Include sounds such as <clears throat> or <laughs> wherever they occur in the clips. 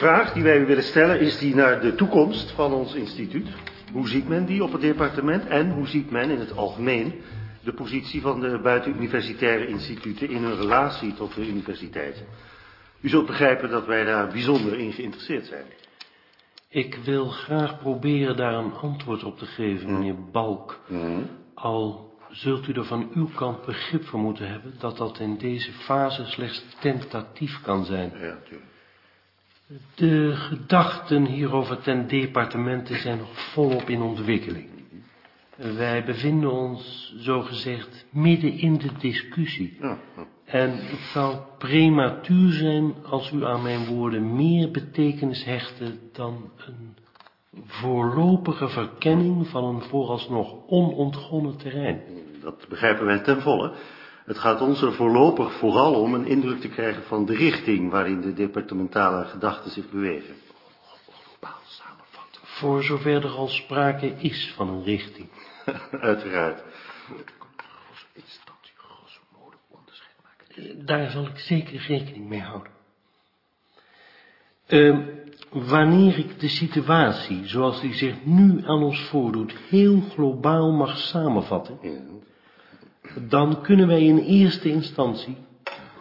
vraag die wij u willen stellen is die naar de toekomst van ons instituut. Hoe ziet men die op het departement en hoe ziet men in het algemeen de positie van de buitenuniversitaire instituten in hun relatie tot de universiteiten? U zult begrijpen dat wij daar bijzonder in geïnteresseerd zijn. Ik wil graag proberen daar een antwoord op te geven, meneer Balk. Al zult u er van uw kant begrip voor moeten hebben dat dat in deze fase slechts tentatief kan zijn. Ja, natuurlijk. De gedachten hierover ten departementen zijn nog volop in ontwikkeling. Wij bevinden ons, zogezegd, midden in de discussie. Ja, ja. En het zou prematuur zijn als u aan mijn woorden meer betekenis hechtte dan een voorlopige verkenning van een vooralsnog onontgonnen terrein. Dat begrijpen wij ten volle. Het gaat ons er voorlopig vooral om een indruk te krijgen van de richting waarin de departementale gedachten zich bewegen. Globaal samenvatten. Voor zover er al sprake is van een richting. <laughs> Uiteraard. Daar zal ik zeker rekening mee houden. Ehm, wanneer ik de situatie, zoals die zich nu aan ons voordoet, heel globaal mag samenvatten, dan kunnen wij in eerste instantie,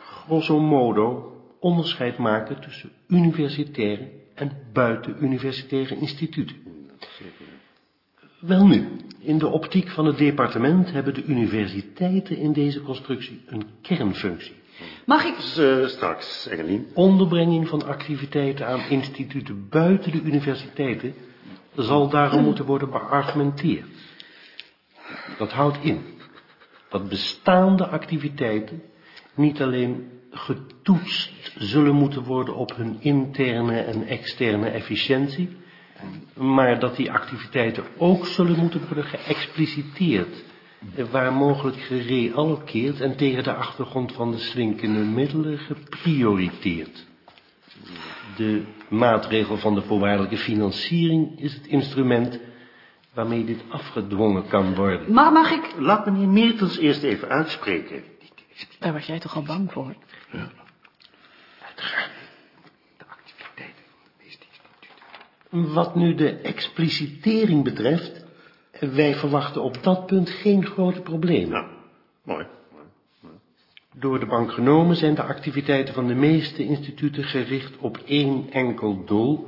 grosso modo, onderscheid maken tussen universitaire en buitenuniversitaire instituten. Welnu, in de optiek van het departement hebben de universiteiten in deze constructie een kernfunctie. Mag ik... Dus, eh, straks, Engelien. Onderbrenging van activiteiten aan instituten buiten de universiteiten zal daarom moeten worden beargumenteerd. Dat houdt in dat bestaande activiteiten niet alleen getoetst zullen moeten worden op hun interne en externe efficiëntie, maar dat die activiteiten ook zullen moeten worden geëxpliciteerd, waar mogelijk gereallokeerd en tegen de achtergrond van de slinkende middelen geprioriteerd. De maatregel van de voorwaardelijke financiering is het instrument waarmee dit afgedwongen kan worden. Ma mag ik... Laat meneer Meertens eerst even uitspreken. Daar was jij toch al bang voor? Wat nu de explicitering betreft, wij verwachten op dat punt geen grote problemen. Nou, mooi. Door de bank genomen zijn de activiteiten van de meeste instituten gericht op één enkel doel.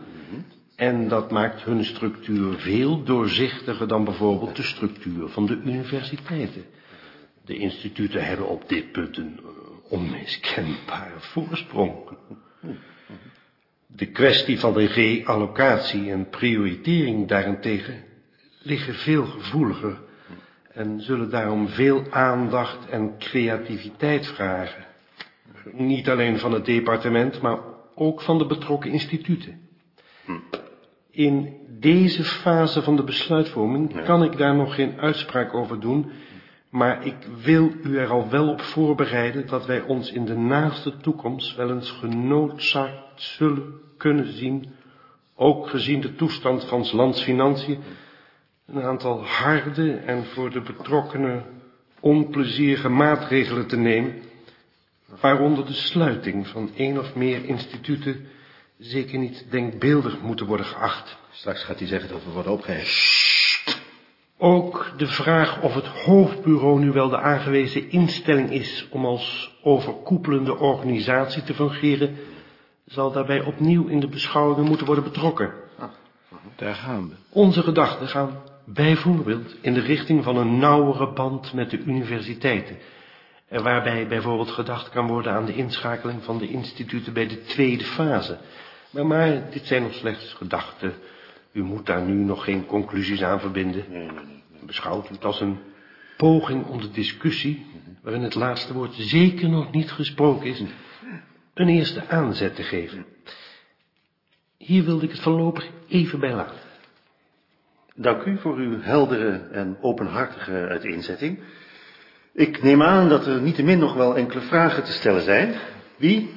En dat maakt hun structuur veel doorzichtiger dan bijvoorbeeld de structuur van de universiteiten. De instituten hebben op dit punt een eh, onmiskenbare voorsprong. De kwestie van de reallocatie en prioritering daarentegen liggen veel gevoeliger en zullen daarom veel aandacht en creativiteit vragen. Niet alleen van het departement, maar ook van de betrokken instituten. In deze fase van de besluitvorming kan ik daar nog geen uitspraak over doen, maar ik wil u er al wel op voorbereiden dat wij ons in de naaste toekomst wel eens genoodzaakt zullen kunnen zien, ook gezien de toestand van 's lands financiën, een aantal harde en voor de betrokkenen onplezierige maatregelen te nemen, waaronder de sluiting van één of meer instituten zeker niet denkbeeldig moeten worden geacht. Straks gaat hij zeggen dat we worden opgeheven. Ook de vraag of het hoofdbureau nu wel de aangewezen instelling is om als overkoepelende organisatie te fungeren, zal daarbij opnieuw in de beschouwingen moeten worden betrokken. Daar gaan we. Onze gedachten gaan bijvoorbeeld in de richting van een nauwere band met de universiteiten, en waarbij bijvoorbeeld gedacht kan worden aan de inschakeling van de instituten bij de tweede fase. Maar, maar dit zijn nog slechts gedachten. U moet daar nu nog geen conclusies aan verbinden. Beschouwt u het als een poging om de discussie, waarin het laatste woord zeker nog niet gesproken is, een eerste aanzet te geven. Hier wilde ik het voorlopig even bij laten. Dank u voor uw heldere en openhartige uiteenzetting. Ik neem aan dat er niettemin nog wel enkele vragen te stellen zijn. Wie?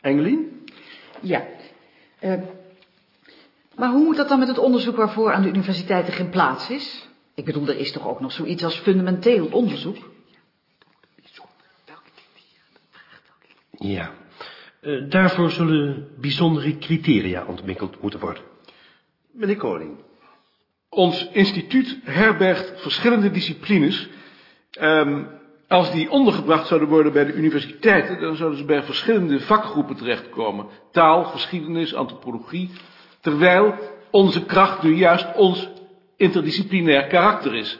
Engelien? Ja. Eh, maar hoe moet dat dan met het onderzoek waarvoor aan de universiteiten geen plaats is? Ik bedoel, er is toch ook nog zoiets als fundamenteel onderzoek? Ja. Eh, daarvoor zullen bijzondere criteria ontwikkeld moeten worden. Meneer Koning. Ons instituut herbergt verschillende disciplines. Ehm, als die ondergebracht zouden worden bij de universiteiten, dan zouden ze bij verschillende vakgroepen terechtkomen. Taal, geschiedenis, antropologie. Terwijl onze kracht nu juist ons interdisciplinair karakter is.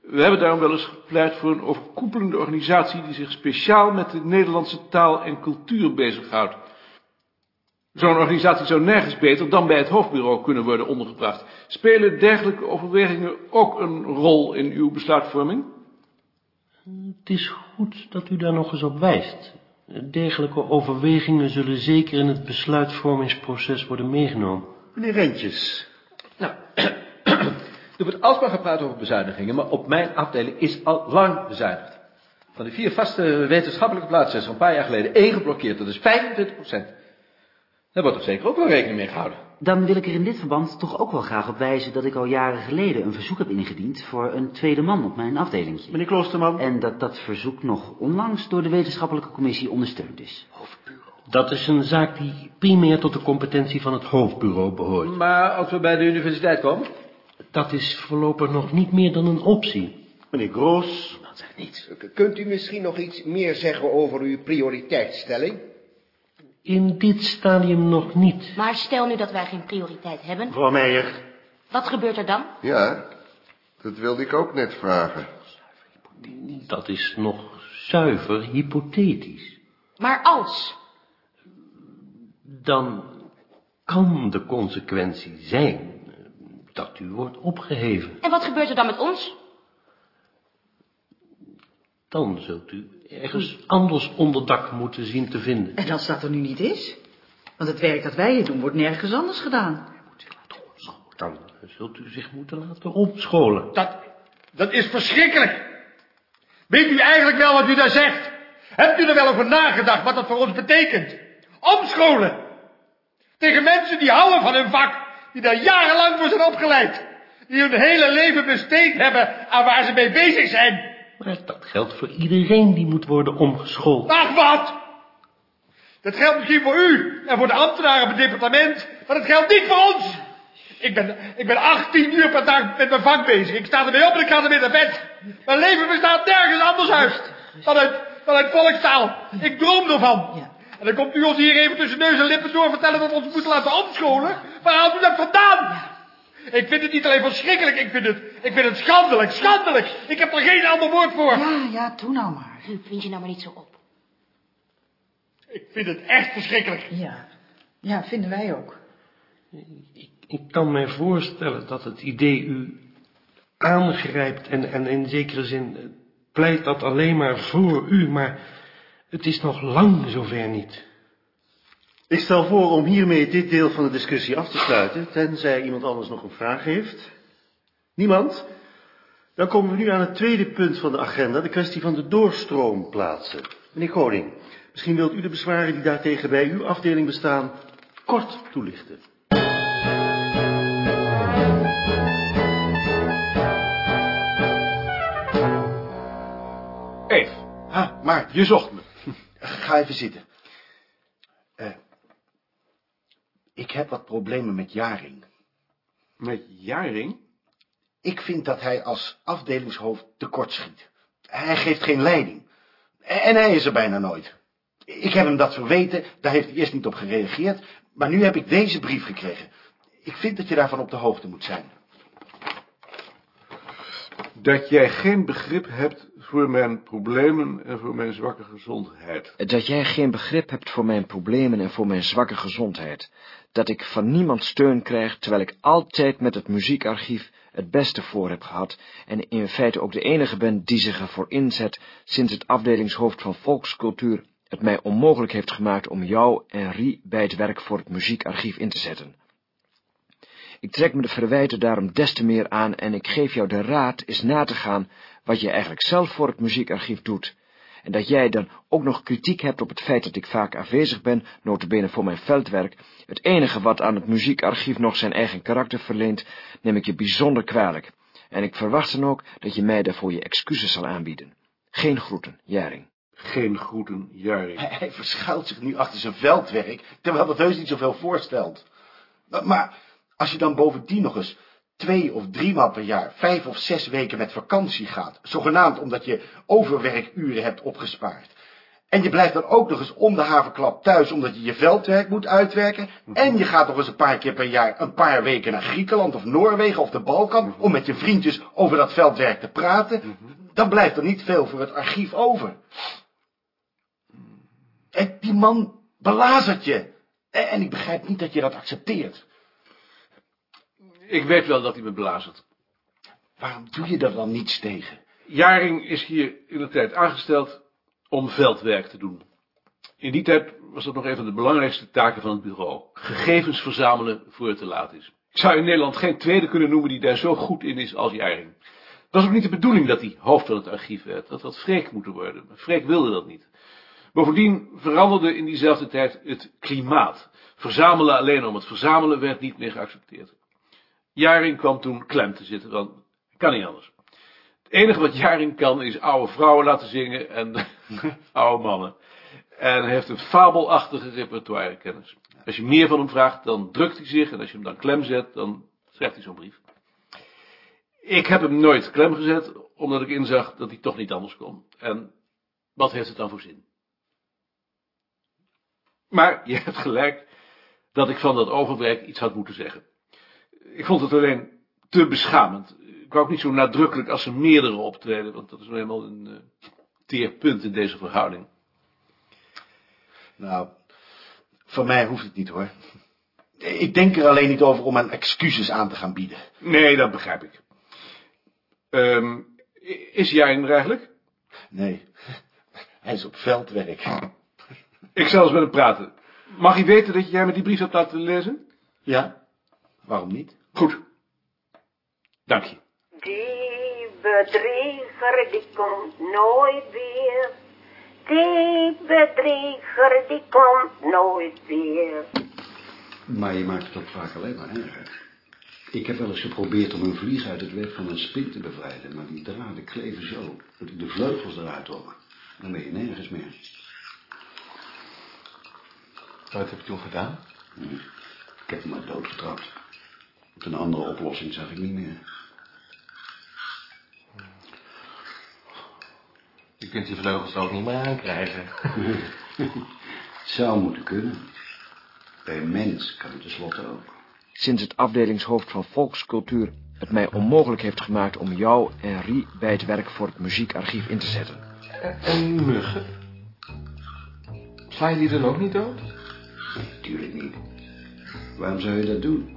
We hebben daarom wel eens gepleit voor een overkoepelende organisatie die zich speciaal met de Nederlandse taal en cultuur bezighoudt. Zo'n organisatie zou nergens beter dan bij het hoofdbureau kunnen worden ondergebracht. Spelen dergelijke overwegingen ook een rol in uw besluitvorming? Het is goed dat u daar nog eens op wijst. Dergelijke overwegingen zullen zeker in het besluitvormingsproces worden meegenomen. Meneer Rentjes. Nou, <clears throat> er wordt alsmaar gepraat over bezuinigingen, maar op mijn afdeling is al lang bezuinigd. Van de vier vaste wetenschappelijke plaatsen is er een paar jaar geleden één geblokkeerd, dat is 25 procent. Daar wordt toch zeker ook wel rekening mee gehouden. Dan wil ik er in dit verband toch ook wel graag op wijzen dat ik al jaren geleden een verzoek heb ingediend voor een tweede man op mijn afdelingje. Meneer Kloosterman. En dat dat verzoek nog onlangs door de wetenschappelijke commissie ondersteund is. Dat is een zaak die primair tot de competentie van het hoofdbureau behoort. Maar als we bij de universiteit komen? Dat is voorlopig nog niet meer dan een optie. Meneer Groos. Dat zegt niets. Kunt u misschien nog iets meer zeggen over uw prioriteitsstelling? In dit stadium nog niet. Maar stel nu dat wij geen prioriteit hebben, Mevrouw Meijer. wat gebeurt er dan? Ja, dat wilde ik ook net vragen. Dat is nog zuiver hypothetisch. Maar als. Dan kan de consequentie zijn dat u wordt opgeheven. En wat gebeurt er dan met ons? Dan zult u ergens anders onderdak moeten zien te vinden. En als dat er nu niet is? Want het werk dat wij hier doen wordt nergens anders gedaan. Dan zult u zich moeten laten omscholen. Dat, dat is verschrikkelijk. Weet u eigenlijk wel wat u daar zegt? Hebt u er wel over nagedacht wat dat voor ons betekent? Omscholen. Tegen mensen die houden van hun vak, die daar jarenlang voor zijn opgeleid. Die hun hele leven besteed hebben aan waar ze mee bezig zijn. Maar dat geldt voor iedereen die moet worden omgeschoold. Ach wat! Dat geldt misschien voor u en voor de ambtenaren op het departement, maar dat geldt niet voor ons. Ik ben, ik ben 18 uur per dag met mijn vak bezig. Ik sta ermee op en ik ga ermee naar bed. Mijn leven bestaat nergens anders uit dan uit, dan uit volkstaal. Ik droom ervan. Ja. En dan komt u ons hier even tussen neus en lippen door vertellen dat we ons moeten laten omscholen. Waar haalt u dat vandaan? Ik vind het niet alleen verschrikkelijk, ik vind het, ik vind het schandelijk, schandelijk. Ik heb er geen ander woord voor. Ja, ja, doe nou maar. Ruud, wind je nou maar niet zo op. Ik vind het echt verschrikkelijk. Ja, ja, vinden wij ook. Ik, ik kan mij voorstellen dat het idee u aangrijpt en, en in zekere zin eh, pleit dat alleen maar voor u, maar het is nog lang zover niet. Ik stel voor om hiermee dit deel van de discussie af te sluiten, tenzij iemand anders nog een vraag heeft. Niemand? Dan komen we nu aan het tweede punt van de agenda, de kwestie van de doorstroomplaatsen. Meneer Koning, misschien wilt u de bezwaren die daartegen bij uw afdeling bestaan kort toelichten. Eve. Ah, Maarten, Je zocht me. ga even zitten. Ik heb wat problemen met Jaring. Met Jaring? Ik vind dat hij als afdelingshoofd tekortschiet. Hij geeft geen leiding. En hij is er bijna nooit. Ik heb hem dat verweten, daar heeft hij eerst niet op gereageerd, maar nu heb ik deze brief gekregen. Ik vind dat je daarvan op de hoogte moet zijn. Dat jij geen begrip hebt voor mijn problemen en voor mijn zwakke gezondheid. Dat jij geen begrip hebt voor mijn problemen en voor mijn zwakke gezondheid. Dat ik van niemand steun krijg, terwijl ik altijd met het muziekarchief het beste voor heb gehad en in feite ook de enige ben die zich ervoor inzet sinds het afdelingshoofd van volkscultuur het mij onmogelijk heeft gemaakt om jou en Rie bij het werk voor het muziekarchief in te zetten. Ik trek me de verwijten daarom des te meer aan en ik geef jou de raad eens na te gaan wat je eigenlijk zelf voor het muziekarchief doet. En dat jij dan ook nog kritiek hebt op het feit dat ik vaak afwezig ben, notabene voor mijn veldwerk, het enige wat aan het muziekarchief nog zijn eigen karakter verleent, neem ik je bijzonder kwalijk. En ik verwacht dan ook dat je mij daarvoor je excuses zal aanbieden. Geen groeten, Jaring. Geen groeten, Jaring. Hij, hij verschuilt zich nu achter zijn veldwerk, terwijl dat heus niet zoveel voorstelt. Maar, maar als je dan bovendien nog eens twee of drie maal per jaar, vijf of zes weken met vakantie gaat, zogenaamd omdat je overwerkuren hebt opgespaard, en je blijft dan ook nog eens om de havenklap thuis, omdat je je veldwerk moet uitwerken. En je gaat nog eens een paar keer per jaar een paar weken naar Griekenland of Noorwegen of de Balkan... om met je vriendjes over dat veldwerk te praten. Dan blijft er niet veel voor het archief over. En die man belazert je. En ik begrijp niet dat je dat accepteert. Ik weet wel dat hij me belazert. Waarom doe je er dan niets tegen? Jaring is hier in de tijd aangesteld om veldwerk te doen. In die tijd was dat nog een van de belangrijkste taken van het bureau. Gegevens verzamelen voor het te laat is. Ik zou in Nederland geen tweede kunnen noemen die daar zo goed in is als Jaring. Het was ook niet de bedoeling dat hij hoofd van het archief werd. Dat had Freek moeten worden. Maar Freek wilde dat niet. Bovendien veranderde in diezelfde tijd het klimaat. Verzamelen alleen om het verzamelen werd niet meer geaccepteerd. Jaring kwam toen klem te zitten, want kan niet anders. Het enige wat Jaring kan is oude vrouwen laten zingen en <laughs> oude mannen. En hij heeft een fabelachtige repertoirekennis. Als je meer van hem vraagt, dan drukt hij zich en als je hem dan klem zet, dan schrijft hij zo'n brief. Ik heb hem nooit klem gezet, omdat ik inzag dat hij toch niet anders kon. En wat heeft het dan voor zin? Maar je hebt gelijk dat ik van dat overwerk iets had moeten zeggen. Ik vond het alleen te beschamend. Ik wou ook niet zo nadrukkelijk als er meerdere optreden, want dat is nou eenmaal een uh, teerpunt in deze verhouding. Nou, voor mij hoeft het niet hoor. Ik denk er alleen niet over om aan excuses aan te gaan bieden. Nee, dat begrijp ik. Um, is jij er eigenlijk? Nee, hij is op veldwerk. Ik zal eens met hem praten. Mag hij weten dat jij me die brief hebt laten lezen? Ja, waarom niet? Goed. Dank je. Die bedrieger die komt nooit weer. Die bedrieger die komt nooit weer. Maar je maakt het ook vaak alleen maar erger. Ik heb wel eens geprobeerd om een vlieg uit het web van een spin te bevrijden, maar die draden kleven zo dat ik de vleugels eruit trok. Dan ben je nergens meer. Wat heb je toen gedaan? Ik heb hem maar doodgetrapt. Een andere oplossing zag ik niet meer. Je kunt die vleugels ook niet meer aankrijgen. het <laughs> zou moeten kunnen. Bij een mens kan het tenslotte ook. Sinds het afdelingshoofd van volkscultuur het mij onmogelijk heeft gemaakt om jou en Rie bij het werk voor het muziekarchief in te zetten. En muggen? Sla je die dan ook niet dood? Natuurlijk niet. Waarom zou je dat doen?